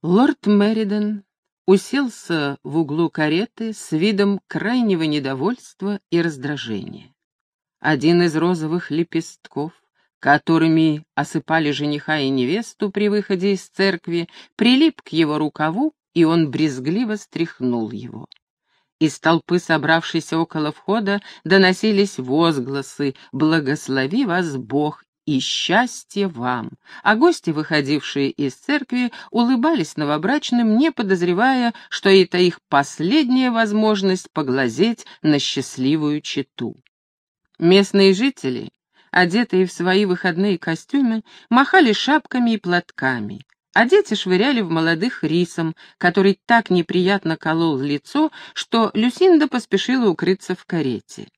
Лорд Мериден уселся в углу кареты с видом крайнего недовольства и раздражения. Один из розовых лепестков, которыми осыпали жениха и невесту при выходе из церкви, прилип к его рукаву, и он брезгливо стряхнул его. Из толпы, собравшейся около входа, доносились возгласы «Благослови вас Бог и счастье вам. А гости, выходившие из церкви, улыбались новобрачным, не подозревая, что это их последняя возможность поглазеть на счастливую чету. Местные жители, одетые в свои выходные костюмы, махали шапками и платками, а дети швыряли в молодых рисом, который так неприятно колол лицо, что Люсинда поспешила укрыться в карете.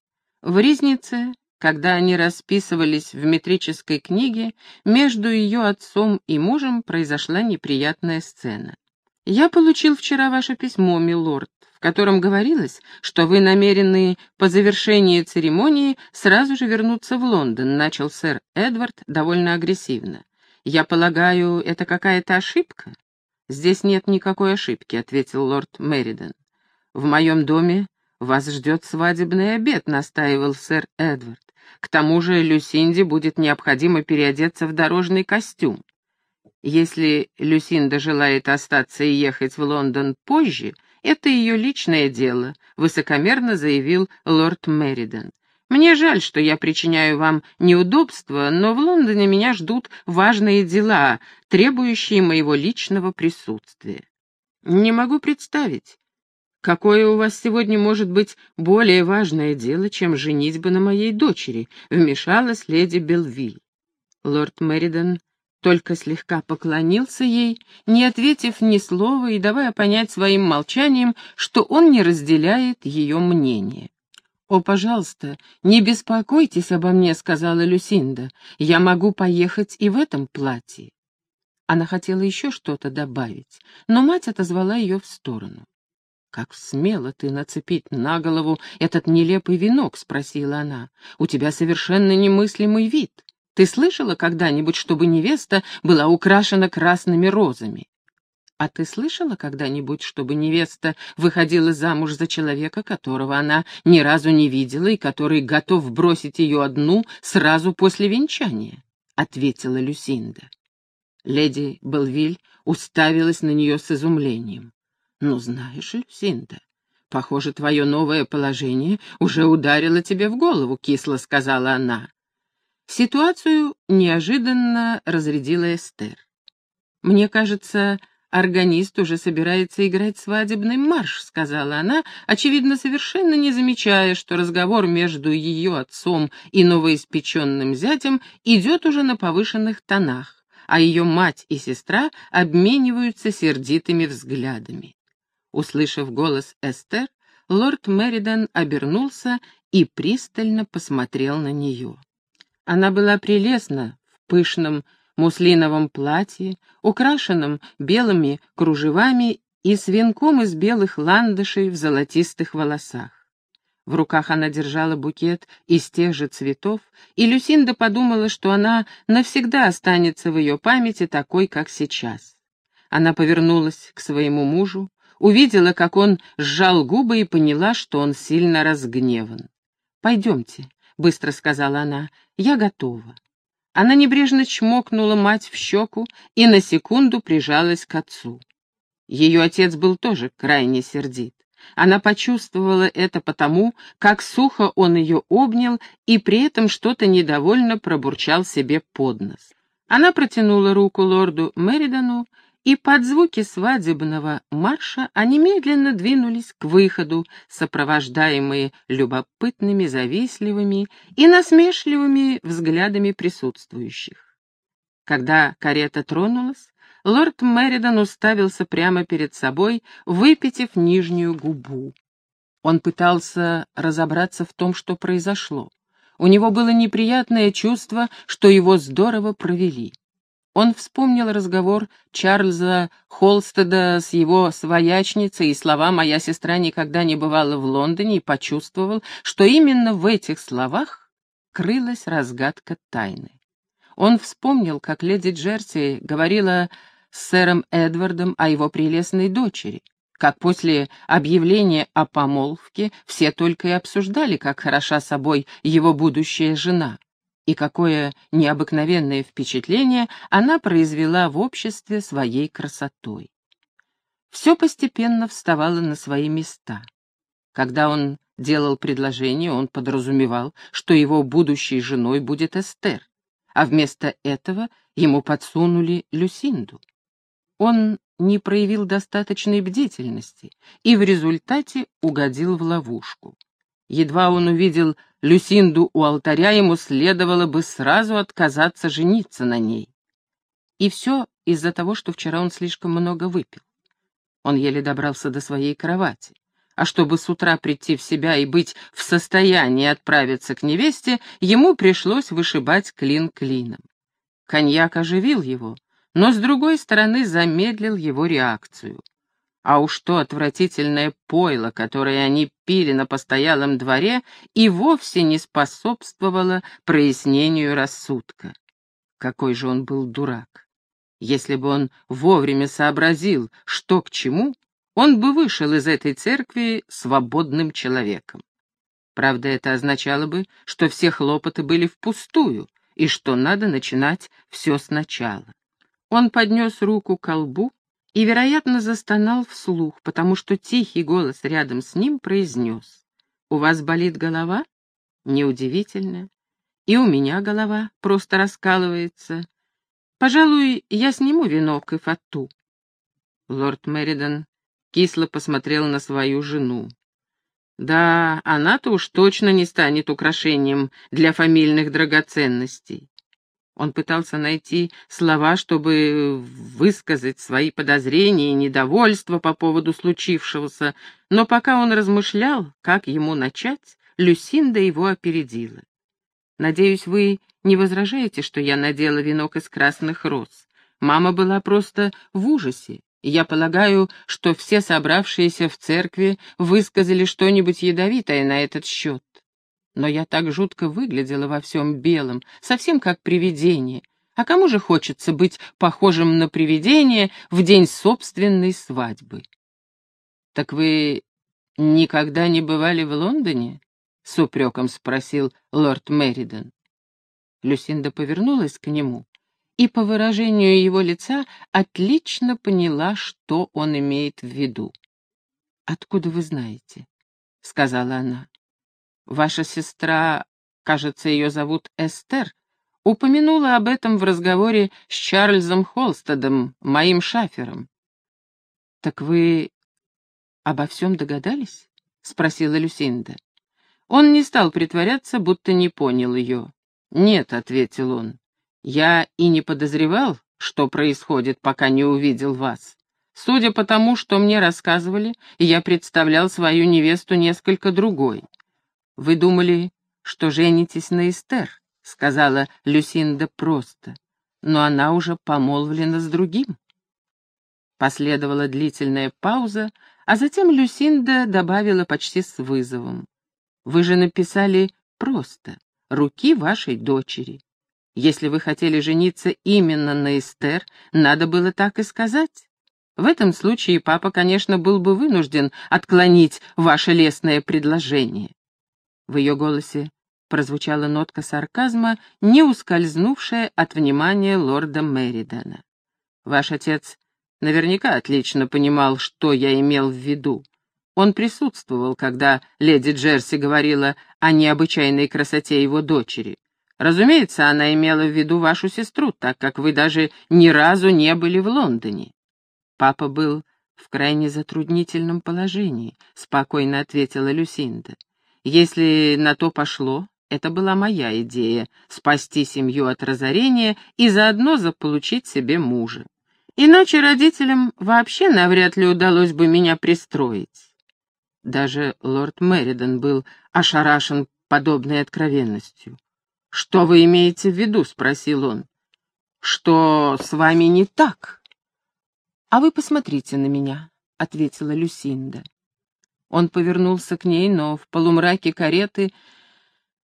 В Ризнице когда они расписывались в метрической книге, между ее отцом и мужем произошла неприятная сцена. «Я получил вчера ваше письмо, милорд, в котором говорилось, что вы намерены по завершении церемонии сразу же вернуться в Лондон», — начал сэр Эдвард довольно агрессивно. «Я полагаю, это какая-то ошибка?» «Здесь нет никакой ошибки», — ответил лорд Мериден. «В моем доме вас ждет свадебный обед», — настаивал сэр Эдвард. К тому же Люсинде будет необходимо переодеться в дорожный костюм. Если Люсинда желает остаться и ехать в Лондон позже, это ее личное дело, высокомерно заявил лорд Мериден. Мне жаль, что я причиняю вам неудобства, но в Лондоне меня ждут важные дела, требующие моего личного присутствия. Не могу представить, «Какое у вас сегодня может быть более важное дело, чем женитьба на моей дочери?» — вмешалась леди Белвиль. Лорд Меридон только слегка поклонился ей, не ответив ни слова и давая понять своим молчанием, что он не разделяет ее мнение. «О, пожалуйста, не беспокойтесь обо мне», — сказала Люсинда. «Я могу поехать и в этом платье». Она хотела еще что-то добавить, но мать отозвала ее в сторону. «Как смело ты нацепить на голову этот нелепый венок?» — спросила она. «У тебя совершенно немыслимый вид. Ты слышала когда-нибудь, чтобы невеста была украшена красными розами?» «А ты слышала когда-нибудь, чтобы невеста выходила замуж за человека, которого она ни разу не видела и который готов бросить ее одну сразу после венчания?» — ответила Люсинда. Леди Белвиль уставилась на нее с изумлением. «Ну, знаешь, Люсинда, похоже, твое новое положение уже ударило тебе в голову», — кисло сказала она. Ситуацию неожиданно разрядила Эстер. «Мне кажется, органист уже собирается играть свадебный марш», — сказала она, очевидно, совершенно не замечая, что разговор между ее отцом и новоиспеченным зятем идет уже на повышенных тонах, а ее мать и сестра обмениваются сердитыми взглядами. Услышав голос Эстер, лорд Меридан обернулся и пристально посмотрел на нее. Она была прелестна в пышном муслиновом платье, украшенном белыми кружевами и с венком из белых ландышей в золотистых волосах. В руках она держала букет из тех же цветов, и Люсинда подумала, что она навсегда останется в ее памяти такой, как сейчас. Она повернулась к своему мужу, увидела, как он сжал губы и поняла, что он сильно разгневан. «Пойдемте», — быстро сказала она, — «я готова». Она небрежно чмокнула мать в щеку и на секунду прижалась к отцу. Ее отец был тоже крайне сердит. Она почувствовала это потому, как сухо он ее обнял и при этом что-то недовольно пробурчал себе под нос. Она протянула руку лорду Меридану и под звуки свадебного марша они медленно двинулись к выходу, сопровождаемые любопытными, завистливыми и насмешливыми взглядами присутствующих. Когда карета тронулась, лорд Меридан уставился прямо перед собой, выпитив нижнюю губу. Он пытался разобраться в том, что произошло. У него было неприятное чувство, что его здорово провели. Он вспомнил разговор Чарльза Холстеда с его своячницей и слова «моя сестра никогда не бывала в Лондоне» и почувствовал, что именно в этих словах крылась разгадка тайны. Он вспомнил, как леди Джерси говорила с сэром Эдвардом о его прелестной дочери, как после объявления о помолвке все только и обсуждали, как хороша собой его будущая жена, и какое необыкновенное впечатление она произвела в обществе своей красотой. Все постепенно вставало на свои места. Когда он делал предложение, он подразумевал, что его будущей женой будет Эстер, а вместо этого ему подсунули Люсинду. Он не проявил достаточной бдительности и в результате угодил в ловушку. Едва он увидел Люсинду у алтаря, ему следовало бы сразу отказаться жениться на ней. И все из-за того, что вчера он слишком много выпил. Он еле добрался до своей кровати. А чтобы с утра прийти в себя и быть в состоянии отправиться к невесте, ему пришлось вышибать клин клином. Коньяк оживил его, но, с другой стороны, замедлил его реакцию. А уж то отвратительное пойло, которое они пили на постоялом дворе, и вовсе не способствовало прояснению рассудка. Какой же он был дурак! Если бы он вовремя сообразил, что к чему, он бы вышел из этой церкви свободным человеком. Правда, это означало бы, что все хлопоты были впустую, и что надо начинать все сначала. Он поднес руку к колбу и, вероятно, застонал вслух, потому что тихий голос рядом с ним произнес. «У вас болит голова? Неудивительно. И у меня голова просто раскалывается. Пожалуй, я сниму венок и фату». Лорд Меридан кисло посмотрел на свою жену. Да, она-то уж точно не станет украшением для фамильных драгоценностей. Он пытался найти слова, чтобы высказать свои подозрения и недовольство по поводу случившегося, но пока он размышлял, как ему начать, Люсинда его опередила. «Надеюсь, вы не возражаете, что я надела венок из красных роз? Мама была просто в ужасе. Я полагаю, что все собравшиеся в церкви высказали что-нибудь ядовитое на этот счет. Но я так жутко выглядела во всем белом, совсем как привидение. А кому же хочется быть похожим на привидение в день собственной свадьбы? — Так вы никогда не бывали в Лондоне? — с упреком спросил лорд Меридон. Люсинда повернулась к нему и по выражению его лица отлично поняла, что он имеет в виду. «Откуда вы знаете?» — сказала она. «Ваша сестра, кажется, ее зовут Эстер, упомянула об этом в разговоре с Чарльзом Холстедом, моим шафером». «Так вы обо всем догадались?» — спросила Люсинда. Он не стал притворяться, будто не понял ее. «Нет», — ответил он, я и не подозревал, что происходит, пока не увидел вас. Судя по тому, что мне рассказывали, я представлял свою невесту несколько другой. Вы думали, что женитесь на Эстер, сказала Люсинда просто, но она уже помолвлена с другим. Последовала длительная пауза, а затем Люсинда добавила почти с вызовом. Вы же написали просто «руки вашей дочери». Если вы хотели жениться именно на Эстер, надо было так и сказать. В этом случае папа, конечно, был бы вынужден отклонить ваше лестное предложение. В ее голосе прозвучала нотка сарказма, не ускользнувшая от внимания лорда Меридана. Ваш отец наверняка отлично понимал, что я имел в виду. Он присутствовал, когда леди Джерси говорила о необычайной красоте его дочери. Разумеется, она имела в виду вашу сестру, так как вы даже ни разу не были в Лондоне. Папа был в крайне затруднительном положении, спокойно ответила Люсинда. Если на то пошло, это была моя идея — спасти семью от разорения и заодно заполучить себе мужа. Иначе родителям вообще навряд ли удалось бы меня пристроить. Даже лорд Меридан был ошарашен подобной откровенностью. «Что вы имеете в виду?» — спросил он. «Что с вами не так?» «А вы посмотрите на меня», — ответила Люсинда. Он повернулся к ней, но в полумраке кареты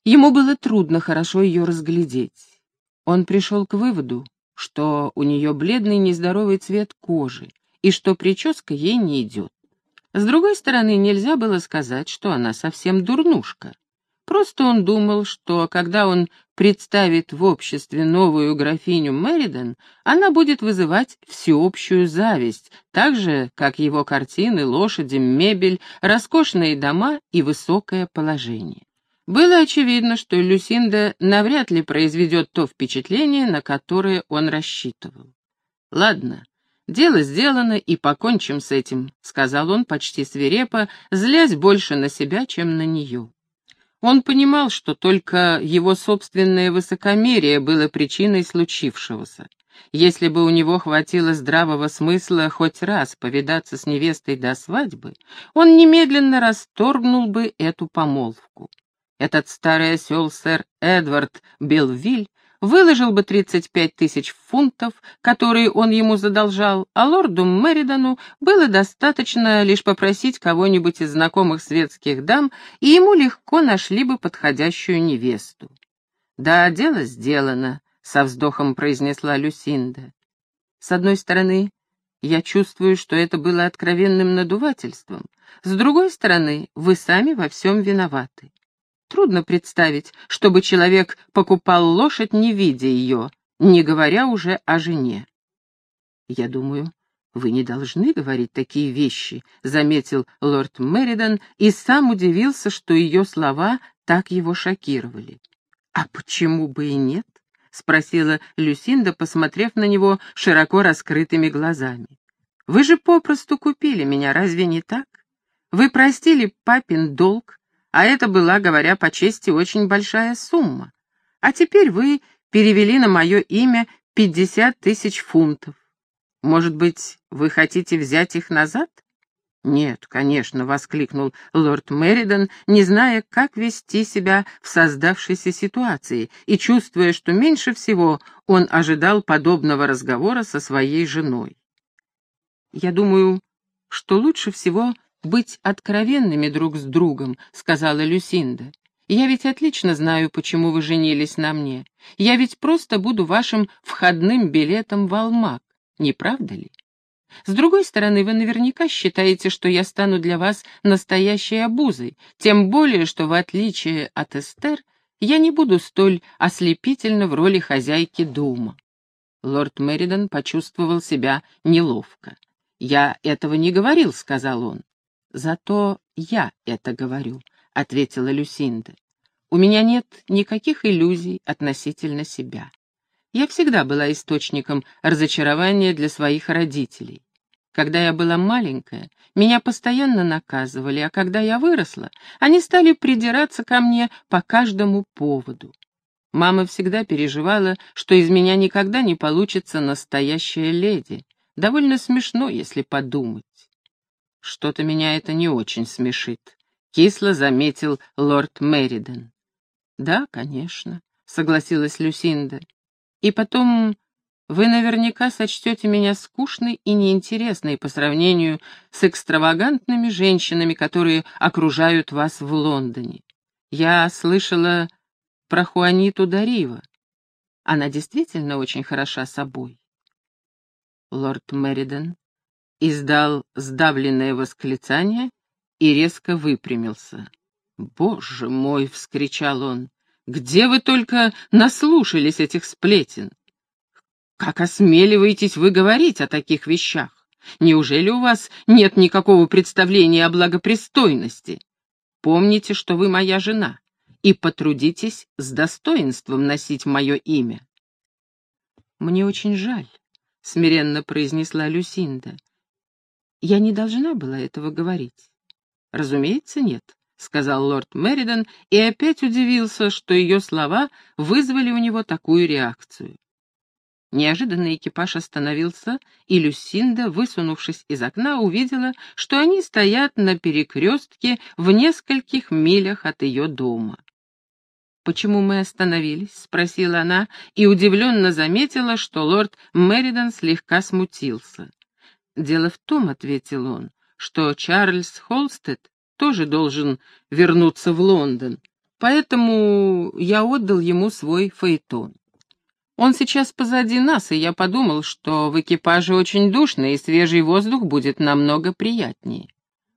ему было трудно хорошо ее разглядеть. Он пришел к выводу, что у нее бледный нездоровый цвет кожи и что прическа ей не идет. С другой стороны, нельзя было сказать, что она совсем дурнушка. Просто он думал, что когда он представит в обществе новую графиню Мериден, она будет вызывать всеобщую зависть, так же, как его картины, лошади, мебель, роскошные дома и высокое положение. Было очевидно, что Люсинда навряд ли произведет то впечатление, на которое он рассчитывал. «Ладно, дело сделано, и покончим с этим», — сказал он почти свирепо, злясь больше на себя, чем на нее. Он понимал, что только его собственное высокомерие было причиной случившегося. Если бы у него хватило здравого смысла хоть раз повидаться с невестой до свадьбы, он немедленно расторгнул бы эту помолвку. Этот старый осел сэр Эдвард Белвиль выложил бы 35 тысяч фунтов, которые он ему задолжал, а лорду Меридану было достаточно лишь попросить кого-нибудь из знакомых светских дам, и ему легко нашли бы подходящую невесту. «Да, дело сделано», — со вздохом произнесла Люсинда. «С одной стороны, я чувствую, что это было откровенным надувательством, с другой стороны, вы сами во всем виноваты. Трудно представить, чтобы человек покупал лошадь, не видя ее, не говоря уже о жене. «Я думаю, вы не должны говорить такие вещи», — заметил лорд Меридан и сам удивился, что ее слова так его шокировали. «А почему бы и нет?» — спросила Люсинда, посмотрев на него широко раскрытыми глазами. «Вы же попросту купили меня, разве не так? Вы простили папин долг, а это была, говоря по чести, очень большая сумма. А теперь вы перевели на мое имя пятьдесят тысяч фунтов. Может быть, вы хотите взять их назад? «Нет, конечно», — воскликнул лорд Меридан, не зная, как вести себя в создавшейся ситуации и чувствуя, что меньше всего он ожидал подобного разговора со своей женой. «Я думаю, что лучше всего быть откровенными друг с другом», — сказала Люсинда. «Я ведь отлично знаю, почему вы женились на мне. Я ведь просто буду вашим входным билетом в Алмак, не правда ли? С другой стороны, вы наверняка считаете, что я стану для вас настоящей обузой, тем более, что, в отличие от Эстер, я не буду столь ослепительно в роли хозяйки дома». Лорд Меридан почувствовал себя неловко. «Я этого не говорил», — сказал он. «Зато я это говорю», — ответила Люсинда. «У меня нет никаких иллюзий относительно себя. Я всегда была источником разочарования для своих родителей. Когда я была маленькая, меня постоянно наказывали, а когда я выросла, они стали придираться ко мне по каждому поводу. Мама всегда переживала, что из меня никогда не получится настоящая леди. Довольно смешно, если подумать. «Что-то меня это не очень смешит», — кисло заметил лорд Мериден. «Да, конечно», — согласилась Люсинда. «И потом вы наверняка сочтете меня скучной и неинтересной по сравнению с экстравагантными женщинами, которые окружают вас в Лондоне. Я слышала про Хуаниту Дарива. Она действительно очень хороша собой». Лорд Мериден издал сдавленное восклицание и резко выпрямился. «Боже мой!» — вскричал он. «Где вы только наслушались этих сплетен? Как осмеливаетесь вы говорить о таких вещах? Неужели у вас нет никакого представления о благопристойности? Помните, что вы моя жена, и потрудитесь с достоинством носить мое имя». «Мне очень жаль», — смиренно произнесла Люсинда. Я не должна была этого говорить. Разумеется, нет, сказал лорд Меридан и опять удивился, что ее слова вызвали у него такую реакцию. Неожиданно экипаж остановился, и Люсинда, высунувшись из окна, увидела, что они стоят на перекрестке в нескольких милях от ее дома. «Почему мы остановились?» — спросила она и удивленно заметила, что лорд Меридан слегка смутился. «Дело в том, — ответил он, — что Чарльз Холстед тоже должен вернуться в Лондон, поэтому я отдал ему свой фаэтон. Он сейчас позади нас, и я подумал, что в экипаже очень душно, и свежий воздух будет намного приятнее.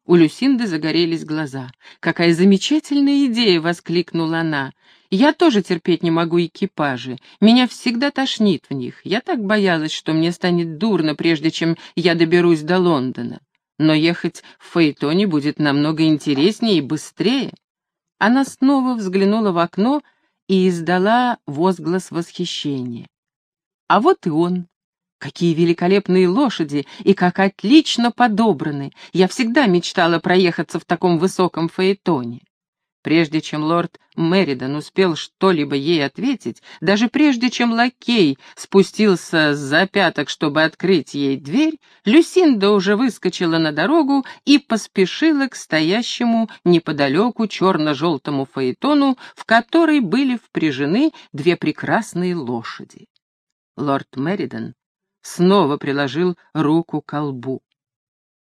У Люсинды загорелись глаза. «Какая замечательная идея!» — воскликнула она. «Я тоже терпеть не могу экипажи. Меня всегда тошнит в них. Я так боялась, что мне станет дурно, прежде чем я доберусь до Лондона. Но ехать в Фаэтоне будет намного интереснее и быстрее». Она снова взглянула в окно и издала возглас восхищения. А вот и он, Какие великолепные лошади и как отлично подобраны! Я всегда мечтала проехаться в таком высоком фаэтоне. Прежде чем лорд Меридан успел что-либо ей ответить, даже прежде чем лакей спустился с запяток, чтобы открыть ей дверь, Люсинда уже выскочила на дорогу и поспешила к стоящему неподалеку черно-желтому фаэтону, в который были впряжены две прекрасные лошади. Лорд Меридан снова приложил руку к колбу.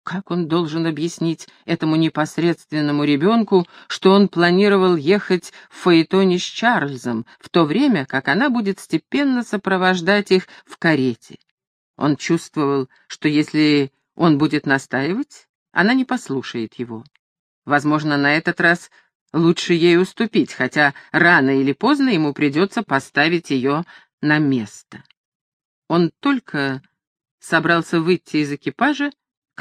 Как он должен объяснить этому непосредственному ребенку, что он планировал ехать в Фаэтоне с Чарльзом, в то время как она будет степенно сопровождать их в карете? Он чувствовал, что если он будет настаивать, она не послушает его. Возможно, на этот раз лучше ей уступить, хотя рано или поздно ему придется поставить ее на место. Он только собрался выйти из экипажа,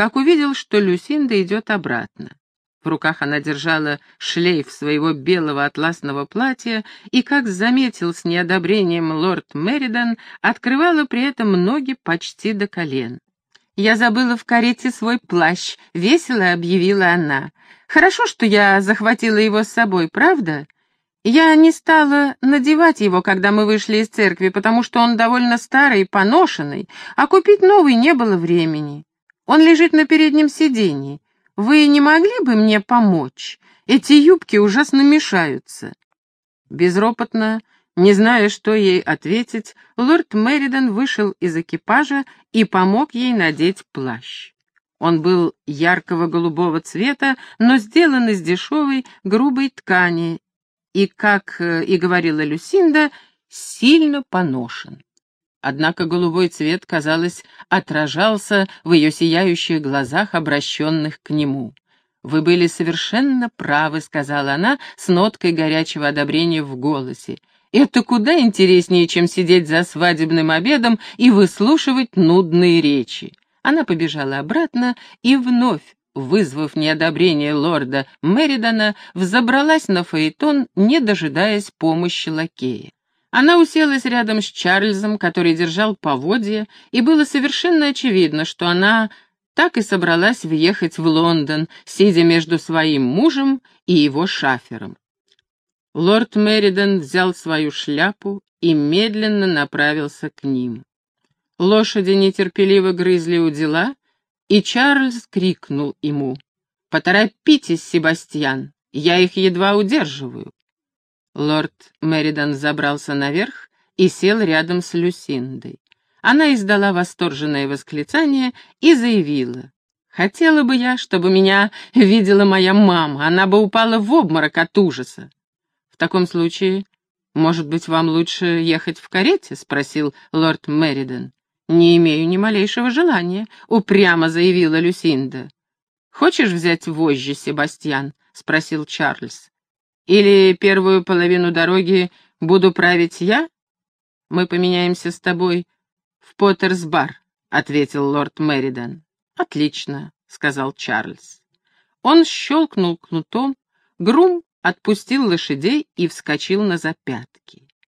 как увидел, что Люсинда идет обратно. В руках она держала шлейф своего белого атласного платья и, как заметил с неодобрением лорд Меридан, открывала при этом ноги почти до колен. «Я забыла в карете свой плащ», — весело объявила она. «Хорошо, что я захватила его с собой, правда? Я не стала надевать его, когда мы вышли из церкви, потому что он довольно старый и поношенный, а купить новый не было времени. Он лежит на переднем сиденье. Вы не могли бы мне помочь? Эти юбки ужасно мешаются». Безропотно, не зная, что ей ответить, лорд Меридан вышел из экипажа и помог ей надеть плащ. Он был яркого голубого цвета, но сделан из дешевой грубой ткани и, как э, и говорила Люсинда, сильно поношен. Однако голубой цвет, казалось, отражался в ее сияющих глазах, обращенных к нему. «Вы были совершенно правы», — сказала она с ноткой горячего одобрения в голосе. «Это куда интереснее, чем сидеть за свадебным обедом и выслушивать нудные речи». Она побежала обратно и вновь вызвав неодобрение лорда Меридана, взобралась на фаэтон, не дожидаясь помощи лакея. Она уселась рядом с Чарльзом, который держал поводья, и было совершенно очевидно, что она так и собралась въехать в Лондон, сидя между своим мужем и его шафером. Лорд Меридан взял свою шляпу и медленно направился к ним. Лошади нетерпеливо грызли у дела, и Чарльз крикнул ему, «Поторопитесь, Себастьян, я их едва удерживаю». Лорд Меридан забрался наверх и сел рядом с Люсиндой. Она издала восторженное восклицание и заявила, «Хотела бы я, чтобы меня видела моя мама, она бы упала в обморок от ужаса». «В таком случае, может быть, вам лучше ехать в карете?» — спросил лорд Меридан. «Не имею ни малейшего желания», — упрямо заявила Люсинда. «Хочешь взять вожжи, Себастьян?» — спросил Чарльз. «Или первую половину дороги буду править я? Мы поменяемся с тобой в Поттерс-бар», — ответил лорд Меридан. «Отлично», — сказал Чарльз. Он щелкнул кнутом, грум отпустил лошадей и вскочил на запятки.